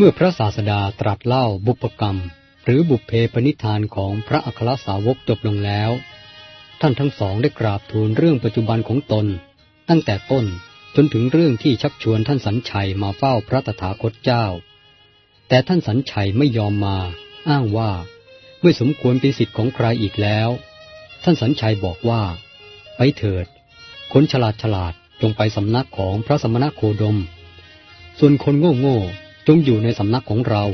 เมื่อพระศาสดาตรัสเล่าบุพกรรม หรือบุพเพปนิธานของพระอัครสาวกจบลงแล้ว ท่านทั้งสองได้กราบทูลเรื่องปัจจุบันของตน ตั้งแต่ต้นจนถึงเรื่องที่ชักชวนท่านสัญชัยมาเฝ้าพระตถาคตเจ้า แต่ท่านสัญชัยไม่ยอมมา อ้างว่า ไม่สมควรเป็นสิทธิ์ของใครอีกแล้ว ท่านสัญชัยบอกว่า ไปเถิด คนฉลาดฉลาดจงไปสำนักของพระสมณโคดม ส่วนคนโง่โง่ จงอยู่ในสำนักของเรา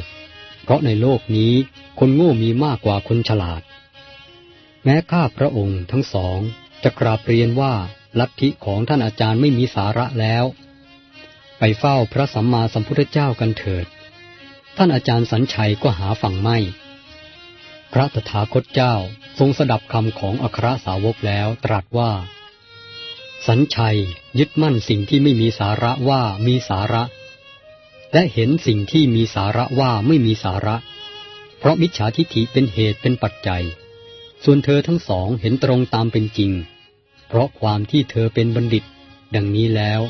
เพราะในโลกนี้คนโง่มีมากกว่าคนฉลาด แม้ข้าพระองค์ทั้งสองจะกราบเรียนว่าลัทธิของท่านอาจารย์ไม่มีสาระแล้ว ไปเฝ้าพระสัมมาสัมพุทธเจ้ากันเถิด ท่านอาจารย์สัญชัยก็หาฝั่งไม่ พระตถาคตเจ้าทรงสดับคำของอัครสาวกแล้วตรัสว่า สัญชัยยึดมั่นสิ่งที่ไม่มีสาระว่ามีสาระ และเห็นสิ่งที่มีสาระว่าไม่มีสาระ เพราะมิจฉาทิฏฐิเป็นเหตุเป็นปัจจัย ส่วนเธอทั้งสองเห็นตรงตามเป็นจริง เพราะความที่เธอเป็นบัณฑิต ดังนี้แล้ว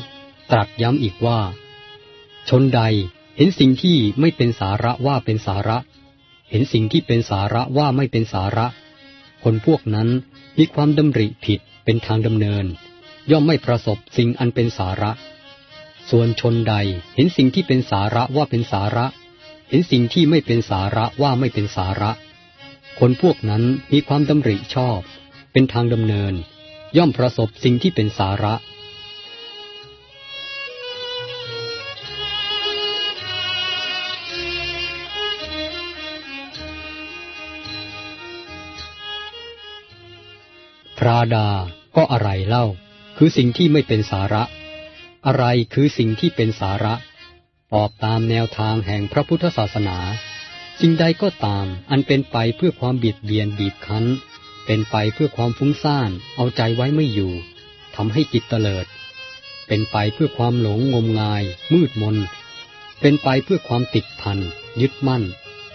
ตรัสย้ำอีกว่า ชนใดเห็นสิ่งที่ไม่เป็นสาระว่าเป็นสาระ เห็นสิ่งที่เป็นสาระว่าไม่เป็นสาระ คนพวกนั้นมีความดำริผิดเป็นทางดำเนิน ย่อมไม่ประสบสิ่งอันเป็นสาระ ส่วนชนใดเห็นสิ่งที่เป็นสาระว่าเป็นสาระ เห็นสิ่งที่ไม่เป็นสาระว่าไม่เป็นสาระ คนพวกนั้นมีความดำริชอบ เป็นทางดำเนิน ย่อมประสบสิ่งที่เป็นสาระพระดาก็อะไรเล่า คือสิ่งที่ไม่เป็นสาระ อะไรคือสิ่งที่เป็นสาระ ตอบตามแนวทางแห่งพระพุทธศาสนาสิ่งใดก็ตาม อันเป็นไปเพื่อความบิดเบียนบีบคั้น เป็นไปเพื่อความฟุ้งซ่าน เอาใจไว้ไม่อยู่ทำให้จิตเตลิด เป็นไปเพื่อความหลงงมงาย มืดมน เป็นไปเพื่อความติดพัน ยึดมั่น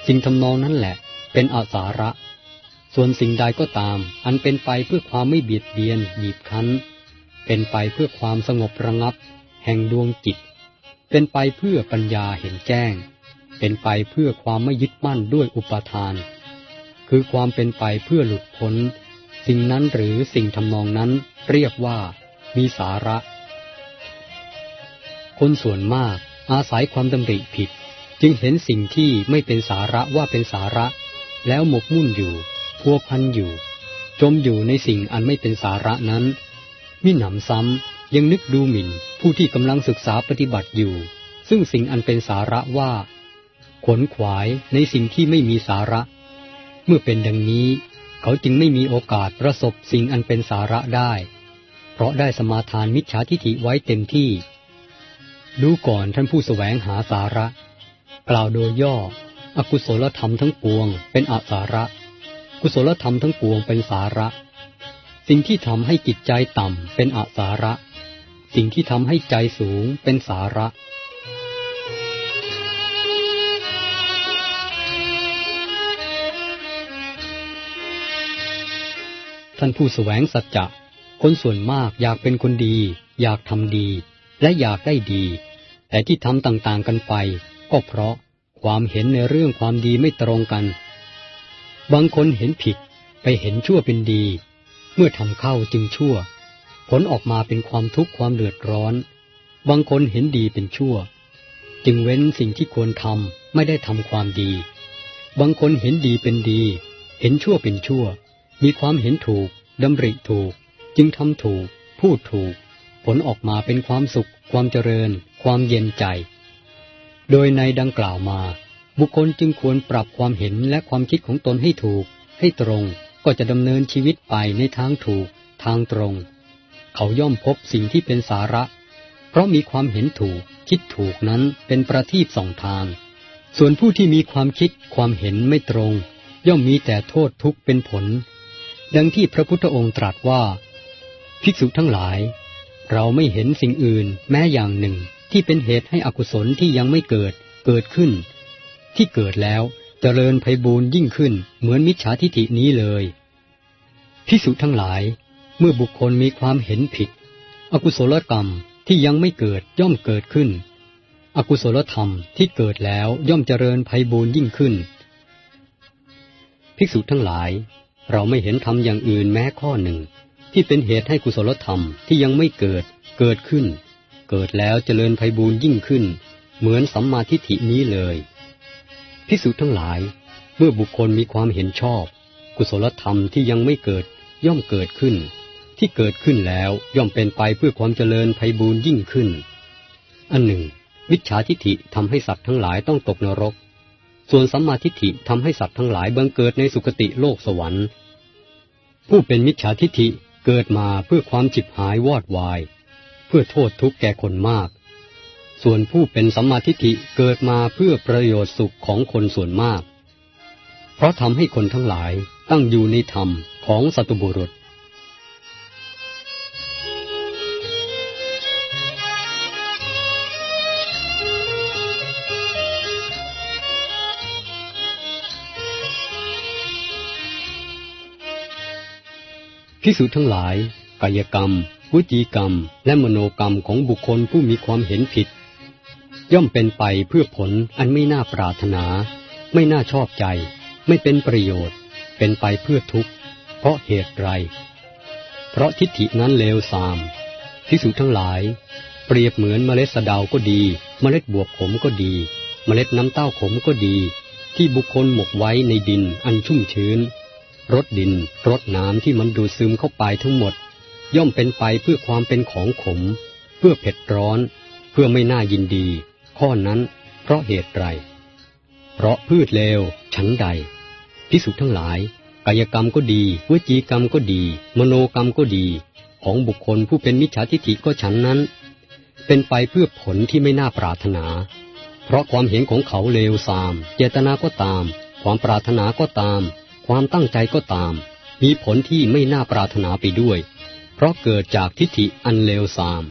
สิ่งทำนองนั้นแหละ เป็นอาสาระ ส่วนสิ่งใดก็ตาม อันเป็นไปเพื่อความไม่เบียดเบียนบีบคั้น เป็นไปเพื่อความสงบระงับ แห่งดวงจิต เป็นไปเพื่อปัญญาเห็นแจ้ง เป็นไปเพื่อความไม่ยึดมั่นด้วยอุปทาน คือความเป็นไปเพื่อหลุดพ้น สิ่งนั้นหรือสิ่งทำนองนั้นเรียกว่ามีสาระ คนส่วนมากอาศัยความดำริผิด จึงเห็นสิ่งที่ไม่เป็นสาระว่าเป็นสาระ แล้วหมกมุ่นอยู่ พัวพันอยู่ จมอยู่ในสิ่งอันไม่เป็นสาระนั้นมิหนำซ้ำ ยังนึกดูหมิ่นผู้ที่กำลังศึกษาปฏิบัติอยู่ ซึ่งสิ่งอันเป็นสาระว่า ขนขวายในสิ่งที่ไม่มีสาระ เมื่อเป็นดังนี้ เขาจึงไม่มีโอกาสประสบสิ่งอันเป็นสาระได้ เพราะได้สมาทานมิจฉาทิฐิไว้เต็มที่ ดูก่อนท่านผู้สแสวงหาสาระ กล่าวโดยย่อ อกุศลธรรมทั้งปวง เป็นอสาระ กุศลธรรมทั้งปวงเป็นสาระ สิ่งที่ทำให้จิตใจต่ำเป็นอสาระ สิ่งที่ทำให้ใจสูงเป็นสาระ ท่านผู้สแสวงสัจจะ คนส่วนมากอยากเป็นคนดี อยากทำดี และอยากได้ดี แต่ที่ทำต่างๆกันไป ก็เพราะความเห็นในเรื่องความดีไม่ตรงกัน บางคนเห็นผิดไปเห็นชั่วเป็นดี เมื่อทำเข้าจึงชั่ว ผลออกมาเป็นความทุกข์ความเดือดร้อน บางคนเห็นดีเป็นชั่ว จึงเว้นสิ่งที่ควรทำไม่ได้ทำความดี บางคนเห็นดีเป็นดี เห็นชั่วเป็นชั่ว มีความเห็นถูกดำริถูก จึงทำถูก พูดถูก ผลออกมาเป็นความสุข ความเจริญ ความเย็นใจ โดยในดังกล่าวมา บุคคลจึงควรปรับความเห็นและความคิดของตนให้ถูก ให้ตรงก็จะดำเนินชีวิตไปในทางถูก ทางตรง เขาย่อมพบสิ่งที่เป็นสาระ เพราะมีความเห็นถูก คิดถูกนั้นเป็นประทีปสองทาง ส่วนผู้ที่มีความคิดความเห็นไม่ตรง ย่อมมีแต่โทษทุกข์เป็นผล ดังที่พระพุทธองค์ตรัสว่า ภิกษุทั้งหลาย เราไม่เห็นสิ่งอื่นแม้อย่างหนึ่งที่เป็นเหตุให้อกุศลที่ยังไม่เกิดเกิดขึ้น ที่เกิดแล้วจเจริญไพบูรยิ่งขึ้นเหมือนมิจฉาทิฏฐินี้เลยภิกษุทั้งหลาย เมื่อบุคคลมีความเห็นผิด อกุศลกรรมที่ยังไม่เกิดย่อมเกิดขึ้น อกุศลธรรมที่เกิดแล้วย่อมเจริญภัยบูรยิ่งขึ้น ภิกษุทั้งหลาย เราไม่เห็นธรรมอย่างอื่นแม้ข้อหนึ่ง ที่เป็นเหตุให้กุศลธรรมที่ยังไม่เกิดเกิดขึ้น เกิดแล้วเจริญภัยบูรยิ่งขึ้น เหมือนสัมมาทิฏฐินี้เลยภิกษุทั้งหลาย เมื่อบุคคลมีความเห็นชอบ กุศลธรรมที่ยังไม่เกิดย่อมเกิดขึ้น ที่เกิดขึ้นแล้วย่อมเป็นไปเพื่อความเจริญภัยบูรยิ่งขึ้น อันหนึ่งวิชาทิฏฐิทำให้สัตว์ทั้งหลายต้องตกนรก ส่วนสัมมาทิฏฐิทำให้สัตว์ทั้งหลายบังเกิดในสุคติโลกสวรรค์ ผู้เป็นมิจฉาทิฏฐิเกิดมาเพื่อความจิบหายวอดวาย เพื่อโทษทุกข์แก่คนมาก ส่วนผู้เป็นสัมมาทิฏฐิเกิดมาเพื่อประโยชน์สุขของคนส่วนมาก เพราะทำให้คนทั้งหลายตั้งอยู่ในธรรมของสัตบุรุษ พิสุทั้งหลาย กายกรรมวิจีกรรม และมโนกรรมของบุคคลผู้มีความเห็นผิด ย่อมเป็นไปเพื่อผลอันไม่น่าปรารถนา ไม่น่าชอบใจ ไม่เป็นประโยชน์ เป็นไปเพื่อทุกข์เพราะเหตุไร เพราะทิฏฐินั้นเลวทรามพิสุทั้งหลาย เปรียบเหมือนเมล็ดสะเดาก็ดี เมล็ดบวบขมก็ดี เมล็ดน้ำเต้าขมก็ดี ที่บุคคลหมกไว้ในดินอันชุ่มชื้น รดดินรดน้ำที่มันดูดซึมเข้าไปทั้งหมด ย่อมเป็นไปเพื่อความเป็นของขม เพื่อเผ็ดร้อน เพื่อไม่น่ายินดี ข้อนั้นเพราะเหตุไร เพราะพืชเลวชั้นใดพิสุทั้งหลาย กายกรรมก็ดีวจีกรรมก็ดี มโนกรรมก็ดี ของบุคคลผู้เป็นมิจฉาทิฏฐิก็ฉันนั้น เป็นไปเพื่อผลที่ไม่น่าปรารถนา เพราะความเห็นของเขาเลวทราม เจตนาก็ตาม ความปรารถนาก็ตาม ความตั้งใจก็ตาม มีผลที่ไม่น่าปรารถนาไปด้วย เพราะเกิดจากทิฏฐิอันเลวทราม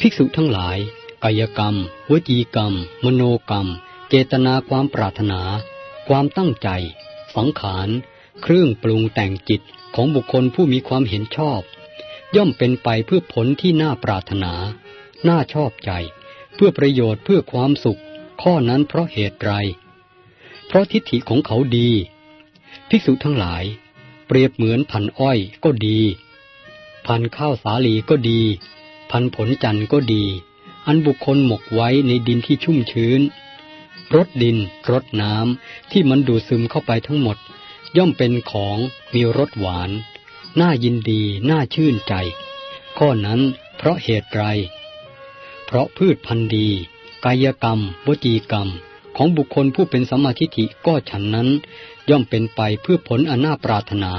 ภิกษุทั้งหลาย กายกรรม วจีกรรม มโนกรรม เจตนาความปรารถนา ความตั้งใจ สังขาร เครื่องปรุงแต่งจิตของบุคคลผู้มีความเห็นชอบ ย่อมเป็นไปเพื่อผลที่น่าปรารถนา น่าชอบใจ เพื่อประโยชน์เพื่อความสุข ข้อนั้นเพราะเหตุไร เพราะทิฏฐิของเขาดี ภิกษุทั้งหลาย เปรียบเหมือนพันอ้อยก็ดี พันข้าวสาลีก็ดี พันผลจันทร์ก็ดี อันบุคคลหมกไว้ในดินที่ชุ่มชื้นรดดินรดน้ำที่มันดูดซึมเข้าไปทั้งหมด ย่อมเป็นของมีรสหวาน น่ายินดี น่าชื่นใจ ข้อนั้นเพราะเหตุไร เพราะพืชพันธุ์ดี กายกรรม วจีกรรม ของบุคคลผู้เป็นสมาธิิก็ฉันนั้น ย่อมเป็นไปเพื่อผลอนาปรารถนา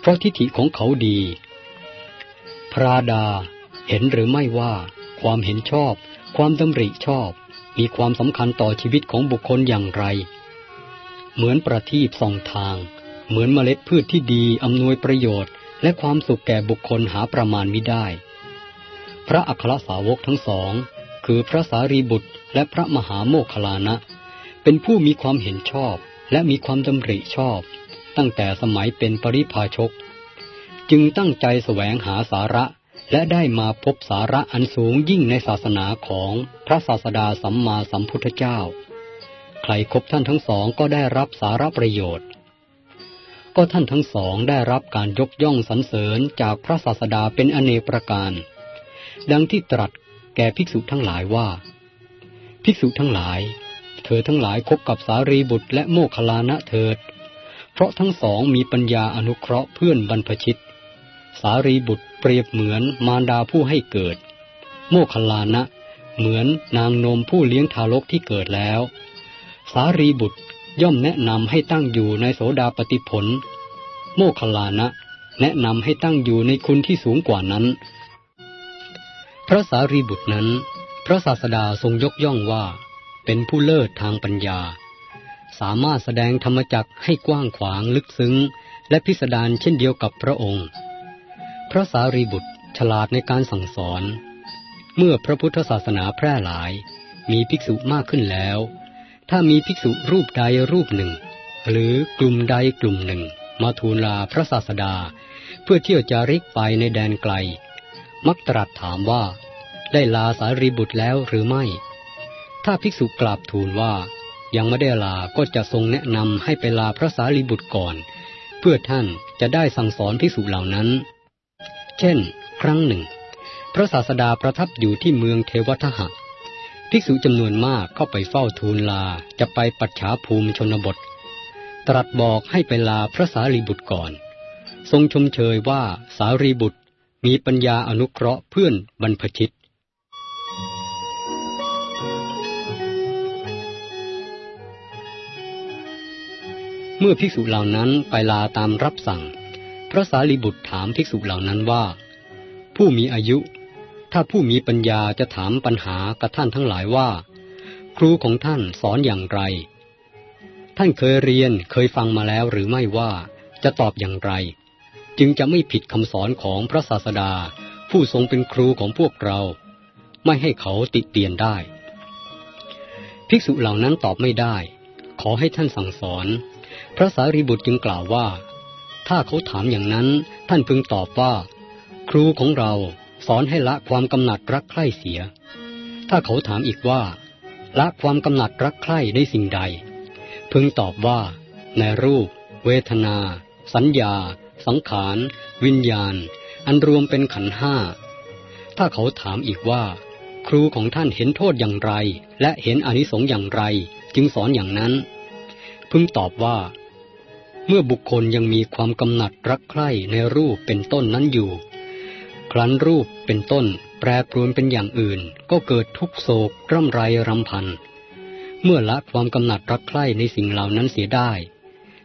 เพราะทิฏฐิของเขาดี พระดา เห็นหรือไม่ว่า ความเห็นชอบ ความดำริชอบ มีความสำคัญต่อชีวิตของบุคคลอย่างไร เหมือนประทีปส่องทาง เหมือนเมล็ดพืชที่ดีอำนวยประโยชน์ และความสุขแก่บุคคลหาประมาณมิได้ พระอัครสาวกทั้งสอง คือพระสารีบุตรและพระมหาโมคคลานะ เป็นผู้มีความเห็นชอบและมีความดำริชอบ ตั้งแต่สมัยเป็นปริพาชก จึงตั้งใจแสวงหาสาระ และได้มาพบสาระอันสูงยิ่งในศาสนาของพระศาสดาสัมมาสัมพุทธเจ้า ใครครบท่านทั้งสองก็ได้รับสาระประโยชน์ ก็ท่านทั้งสองได้รับการยกย่องสรรเสริญจากพระศาสดาเป็นอเนกประการ ดังที่ตรัสแก่ภิกษุทั้งหลายว่า ภิกษุทั้งหลาย เธอทั้งหลายคบกับสารีบุตรและโมคลานะเถิด เพราะทั้งสองมีปัญญาอนุเคราะห์เพื่อนบรรพชิต สารีบุตร เปรียบเหมือนมารดาผู้ให้เกิด โมคลานะ เหมือนนางนมผู้เลี้ยงทารกที่เกิดแล้ว สารีบุตรย่อมแนะนำให้ตั้งอยู่ในโสดาปติผล โมคลานะ แนะนำให้ตั้งอยู่ในคุณที่สูงกว่านั้น พระสารีบุตรนั้น พระศาสดาทรงยกย่องว่า เป็นผู้เลิศทางปัญญาสสามารถแสดงธรรมจักให้กว้างขวางลึกซึ้ง และพิสดารเช่นเดียวกับพระองค์ พระสารีบุตรฉลาดในการสั่งสอน เมื่อพระพุทธศาสนาแพร่หลาย มีภิกษุมากขึ้นแล้ว ถ้ามีภิกษุรูปใดรูปหนึ่ง หรือกลุ่มใดกลุ่มหนึ่ง มาทูลลาพระศาสดา เพื่อเที่ยวจาริกไปในแดนไกล มักตรัสถามว่า ได้ลาสารีบุตรแล้วหรือไม่ ถ้าภิกษุกราบทูลว่า ยังไม่ได้ลาก็จะทรงแนะนำให้ไปลาพระสารีบุตรก่อน เพื่อท่านจะได้สั่งสอนภิกษุเหล่านั้น เช่น ครั้งหนึ่ง พระศาสดาประทับอยู่ที่เมืองเทวทหะภิกษุจำนวนมากเข้าไปเฝ้าทูลลาจะไปปัจฉาภูมิชนบท ตรัสบอกให้ไปลาพระสารีบุตรก่อน ทรงชมเชยว่าสารีบุตรมีปัญญาอนุเคราะห์เพื่อนบรรพชิต เมื่อภิกษุเหล่านั้นไปลาตามรับสั่ง พระสารีบุตรถามภิกษุเหล่านั้นว่า ผู้มีอายุ ถ้าผู้มีปัญญาจะถามปัญหากับท่านทั้งหลายว่า ครูของท่านสอนอย่างไร ท่านเคยเรียนเคยฟังมาแล้วหรือไม่ว่าจะตอบอย่างไร จึงจะไม่ผิดคำสอนของพระศาสดา ผู้ทรงเป็นครูของพวกเรา ไม่ให้เขาติเตียนได้ ภิกษุเหล่านั้นตอบไม่ได้ ขอให้ท่านสั่งสอน พระสารีบุตรจึงกล่าวว่า ถ้าเขาถามอย่างนั้น ท่านพึงตอบว่า ครูของเราสอนให้ละความกำหนัดรักใคร่เสีย ถ้าเขาถามอีกว่า ละความกำหนัดรักใคร่ในสิ่งใด พึงตอบว่า ในรูป เวทนา สัญญา สังขาร วิญญาณ อันรวมเป็นขันห้า ถ้าเขาถามอีกว่า ครูของท่านเห็นโทษอย่างไร และเห็นอนิสงส์อย่างไร จึงสอนอย่างนั้น พึงตอบว่า เมื่อบุคคลยังมีความกำหนัดรักใคร่ในรูปเป็นต้นนั้นอยู่ ครั้นรูปเป็นต้นแปรปรวนเป็นอย่างอื่น ก็เกิดทุกโศกร่ำไรรำพัน เมื่อละความกำหนัดรักใคร่ในสิ่งเหล่านั้นเสียได้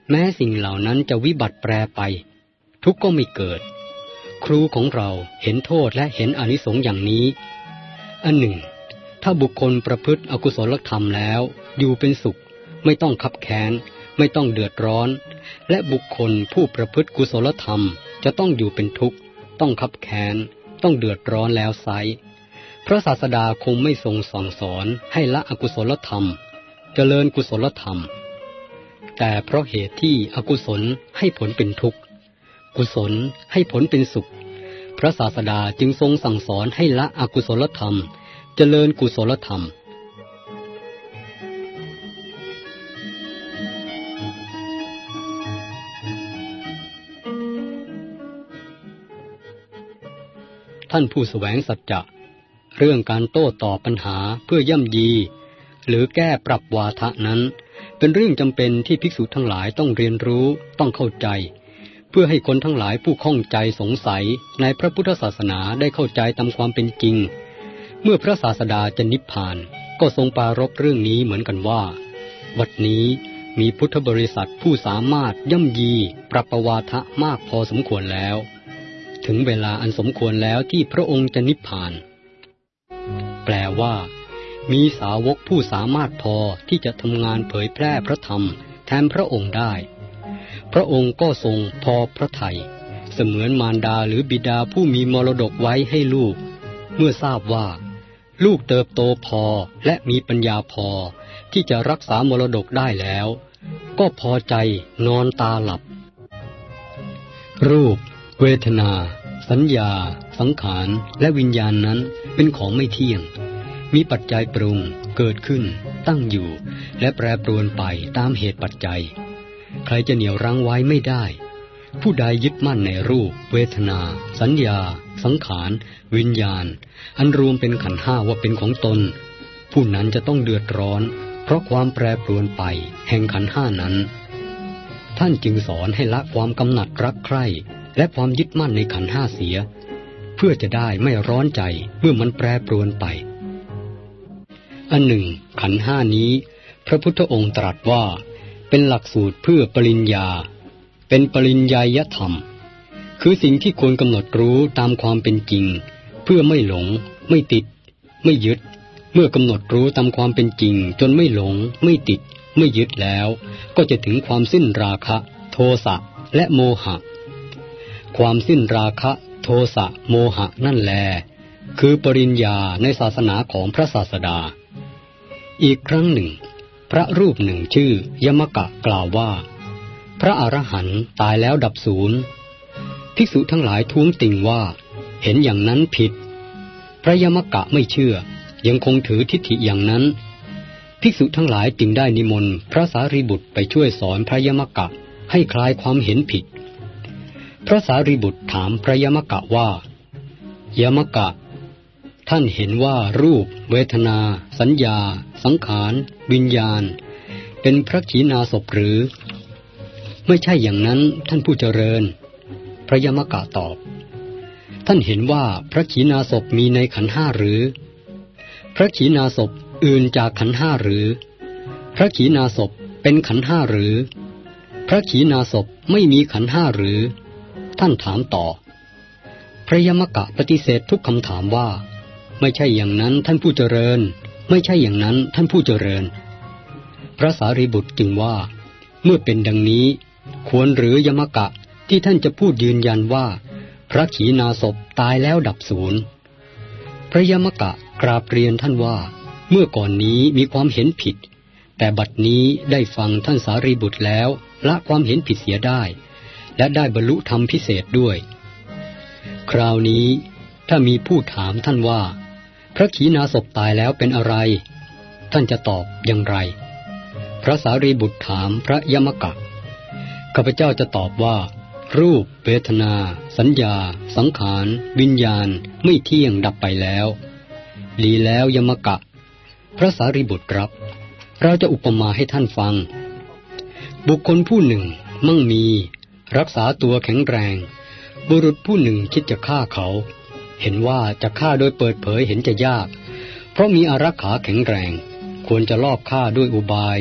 แม้สิ่งเหล่านั้นจะวิบัติแปรไป ทุกก็ไม่เกิด ครูของเราเห็นโทษและเห็นอนิสงส์อย่างนี้ อันหนึ่ง ถ้าบุคคลประพฤติอกุศลธรรมแล้ว อยู่เป็นสุข ไม่ต้องขับแค้น ไม่ต้องเดือดร้อน และบุคคลผู้ประพฤติกุศลธรรมจะต้องอยู่เป็นทุกข์ ต้องขับแค้น ต้องเดือดร้อนแล้วไซพระศาสดาคงไม่ทรงสั่งสอนให้ละอกุศลธรรม เจริญกุศลธรรม แต่เพราะเหตุที่อกุศลให้ผลเป็นทุกข์ กุศลให้ผลเป็นสุข พระศาสดาจึงทรงสั่งสอนให้ละอกุศลธรรม เจริญกุศลธรรม ท่านผู้สแสวงสัจจะ เรื่องการโต้ตอบปัญหาเพื่อย่ำยี หรือแก้ปรับวาทะนั้น เป็นเรื่องจำเป็นที่ภิกษุทั้งหลายต้องเรียนรู้ต้องเข้าใจ เพื่อให้คนทั้งหลายผู้ข้องใจสงสัยในพระพุทธศาสนาได้เข้าใจตามความเป็นจริง เมื่อพระศาสดาจะนิพพาน ก็ทรงปารบเรื่องนี้เหมือนกันว่า วัดนี้มีพุทธบริษัทผู้สามารถย่ำยี ปรับประวาทะมากพอสมควรแล้ว ถึงเวลาอันสมควรแล้วที่พระองค์จะนิพพาน แปลว่า มีสาวกผู้สามารถพอที่จะทำงานเผยแพร่พระธรรม แทนพระองค์ได้ พระองค์ก็ทรงพอพระทยัยเสมือนมารดาหรือบิดาผู้มีมรดกไว้ให้ลูก เมื่อทราบว่า ลูกเติบโตพอและมีปัญญาพอ ที่จะรักษามรดกได้แล้ว ก็พอใจนอนตาหลับ รูป เวทนา สัญญา สังขาร และวิญญาณนั้นเป็นของไม่เที่ยง มีปัจจัยปรุง เกิดขึ้น ตั้งอยู่ และแปรปรวนไปตามเหตุปัจจัย ใครจะเหนี่ยวรั้งไว้ไม่ได้ ผู้ใดยึดมั่นในรูป เวทนา สัญญา สังขาร วิญญาณ อันรวมเป็นขันห้าว่าเป็นของตน ผู้นั้นจะต้องเดือดร้อน เพราะความแปรปรวนไป แห่งขันห้านั้น ท่านจึงสอนให้ละความกำหนัดรักใคร่ และความยึดมั่นในขันห้าเสีย เพื่อจะได้ไม่ร้อนใจเมื่อมันแปรปรวนไป อันหนึ่ง ขันห้านี้ พระพุทธองค์ตรัสว่า เป็นหลักสูตรเพื่อปริญญา เป็นปริญญายธรรม คือสิ่งที่ควรกำหนดรู้ตามความเป็นจริง เพื่อไม่หลง ไม่ติด ไม่ยึด เมื่อกำหนดรู้ตามความเป็นจริง จนไม่หลง ไม่ติด ไม่ยึดแล้ว ก็จะถึงความสิ้นราคะ โทสะและโมหะ ความสิ้นราคะ โทสะโมหะนั่นแล คือปริญญาในศาสนาของพระศาสดา อีกครั้งหนึ่ง พระรูปหนึ่งชื่อยมกะกล่าวว่า พระอรหันต์ตายแล้วดับศูนย์ภิกษุทั้งหลายท้วงติงว่า เห็นอย่างนั้นผิด พระยมกะไม่เชื่อ ยังคงถือทิฏฐิอย่างนั้นภิกษุทั้งหลายจึงได้นิมนต์พระสารีบุตรไปช่วยสอนพระยมกะให้คลายความเห็นผิด พระสารีบุตรถามพระยมกะว่า ยมกะ ท่านเห็นว่ารูป เวทนา สัญญา สังขาร วิญญาณ เป็นพระขีณาสพหรือ ไม่ใช่อย่างนั้นท่านผู้เจริญ พระยมกะตอบ ท่านเห็นว่าพระขีณาสพมีในขันห้าหรือ พระขีณาสพอื่นจากขันห้าหรือ พระขีณาสพเป็นขันห้าหรือ พระขีณาสพไม่มีขันห้าหรือ ท่านถามต่อ พระยมกะปฏิเสธทุกคำถามว่า ไม่ใช่อย่างนั้นท่านผู้เจริญ ไม่ใช่อย่างนั้นท่านผู้เจริญ พระสารีบุตรจึงว่า เมื่อเป็นดังนี้ ควรหรือยมกะที่ท่านจะพูดยืนยันว่า พระขีณาสพตายแล้วดับศูนย์พระยมกะกราบเรียนท่านว่า เมื่อก่อนนี้มีความเห็นผิด แต่บัดนี้ได้ฟังท่านสารีบุตรแล้วละความเห็นผิดเสียได้ และได้บรรลุธรรมพิเศษด้วย คราวนี้ถ้ามีผู้ถามท่านว่า พระขีณาสพตายแล้วเป็นอะไร ท่านจะตอบอย่างไร พระสารีบุตรถามพระยมกะข้าพเจ้าจะตอบว่า รูป เวทนา สัญญา สังขาร วิญญาณ ไม่เที่ยงดับไปแล้วดีแล้วยมกะ พระสารีบุตรรับ เราจะอุปมาให้ท่านฟัง บุคคลผู้หนึ่งมั่งมี รักษาตัวแข็งแรง บุรุษผู้หนึ่งคิดจะฆ่าเขา เห็นว่าจะฆ่าโดยเปิดเผยเห็นจะยาก เพราะมีอารักขาแข็งแรง ควรจะลอบฆ่าด้วยอุบาย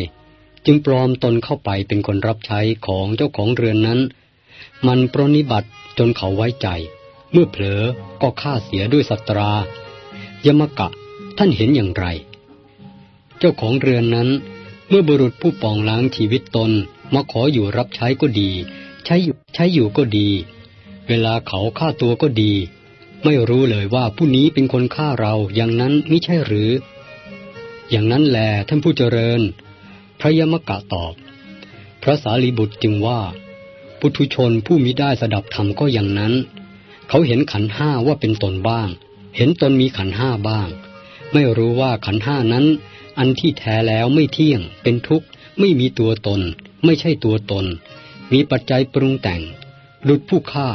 จึงปลอมตนเข้าไปเป็นคนรับใช้ของเจ้าของเรือนนั้น มันปรนิบัติจนเขาไว้ใจ เมื่อเผลอก็ฆ่าเสียด้วยสัตรายมกะท่านเห็นอย่างไร เจ้าของเรือนนั้น เมื่อบุรุษผู้ปองล้างชีวิตตนมาขออยู่รับใช้ก็ดี ใช้อยู่ใช้อยู่ก็ดี เวลาเขาฆ่าตัวก็ดี ไม่รู้เลยว่าผู้นี้เป็นคนฆ่าเราอย่างนั้นไม่ใช่หรือ อย่างนั้นแหลท่านผู้เจริญ พระยมกะตอบ พระสารีบุตรจึงว่า ปุถุชนผู้มิได้สดับธรรมก็อย่างนั้น เขาเห็นขันห้าว่าเป็นตนบ้าง เห็นตนมีขันห้าบ้าง ไม่รู้ว่าขันห้านั้น อันที่แท้แล้วไม่เที่ยง เป็นทุกข์ไม่มีตัวตน ไม่ใช่ตัวตน มีปัจจัยปรุงแต่งหลุดผู้ฆ่า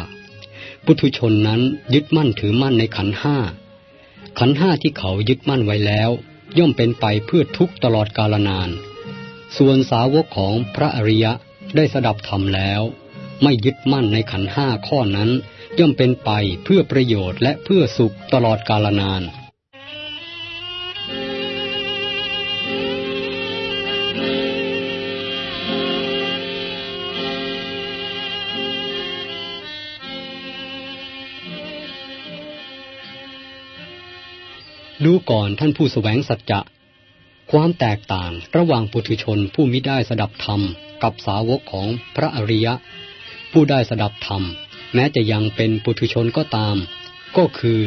ปุถุชนนั้นยึดมั่นถือมั่นในขันห้า ขันห้าที่เขายึดมั่นไว้แล้ว ย่อมเป็นไปเพื่อทุกตลอดกาลนาน ส่วนสาวกของพระอริยะได้สดับธรรมแล้ว ไม่ยึดมั่นในขันห้าข้อนั้น ย่อมเป็นไปเพื่อประโยชน์และเพื่อสุขตลอดกาลนาน ดูก่อนท่านผู้สแสวงสัจจะ ความแตกต่างระหว่างปุถุชนผู้มิได้สดับธรรมกับสาวกของพระอริยะ ผู้ได้สดับธรรม แม้จะยังเป็นปุถุชนก็ตาม ก็คือ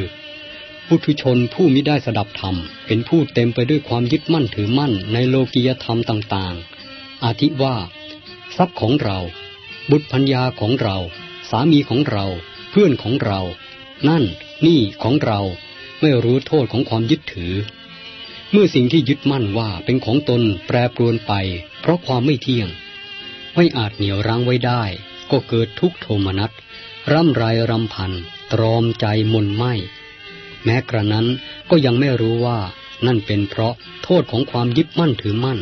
ปุถุชนผู้มิได้สดับธรรม เป็นผู้เต็มไปด้วยความยึดมั่นถือมั่นในโลกียธรรมต่างๆ อาทิว่า ทรัพย์ของเรา บุตรพัญญาของเรา สามีของเรา เพื่อนของเรา นั่นนี่ของเรา ไม่รู้โทษของความยึดถือ เมื่อสิ่งที่ยึดมั่นว่าเป็นของตนแปรปรวนไป เพราะความไม่เที่ยง ไม่อาจเหนี่ยวรั้งไว้ได้ ก็เกิดทุกโทมนัสร่ำไรรำพัน ตรอมใจมนไหมแม้กระนั้นก็ยังไม่รู้ว่านั่นเป็นเพราะโทษของความยึดมั่นถือมั่น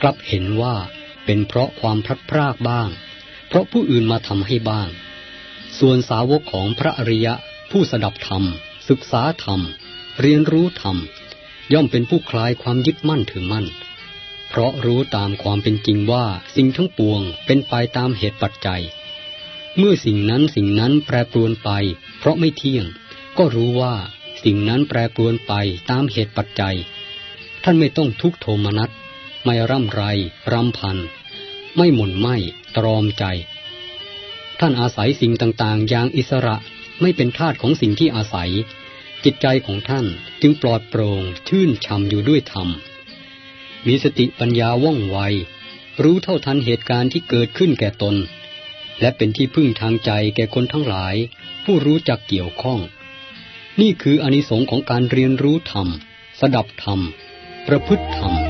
กลับเห็นว่าเป็นเพราะความพลัดพรากบ้าง เพราะผู้อื่นมาทำให้บ้าง ส่วนสาวกของพระอริยะผู้สดับธรรม ศึกษาธรรม เรียนรู้ธรรม ย่อมเป็นผู้คลายความยึดมั่นถือมั่น เพราะรู้ตามความเป็นจริงว่าสิ่งทั้งปวงเป็นไปตามเหตุปัจจัย เมื่อสิ่งนั้นสิ่งนั้นแปรปรวนไป เพราะไม่เที่ยง ก็รู้ว่าสิ่งนั้นแปรปรวนไปตามเหตุปัจจัย ท่านไม่ต้องทุกโทมนัสไม่ร่ำไร รำพัน ไม่หม่นไหมตรอมใจ ท่านอาศัยสิ่งต่างๆ อย่างอิสระไม่เป็นทาสของสิ่งที่อาศัย จิตใจของท่านจึงปลอดโปร่งชื่นช่ำอยู่ด้วยธรรม มีสติปัญญาว่องไว รู้เท่าทันเหตุการณ์ที่เกิดขึ้นแก่ตน และเป็นที่พึ่งทางใจแก่คนทั้งหลาย ผู้รู้จักเกี่ยวข้อง นี่คืออนิสงค์ของการเรียนรู้ธรรม สดับธรรม ประพฤติธรรม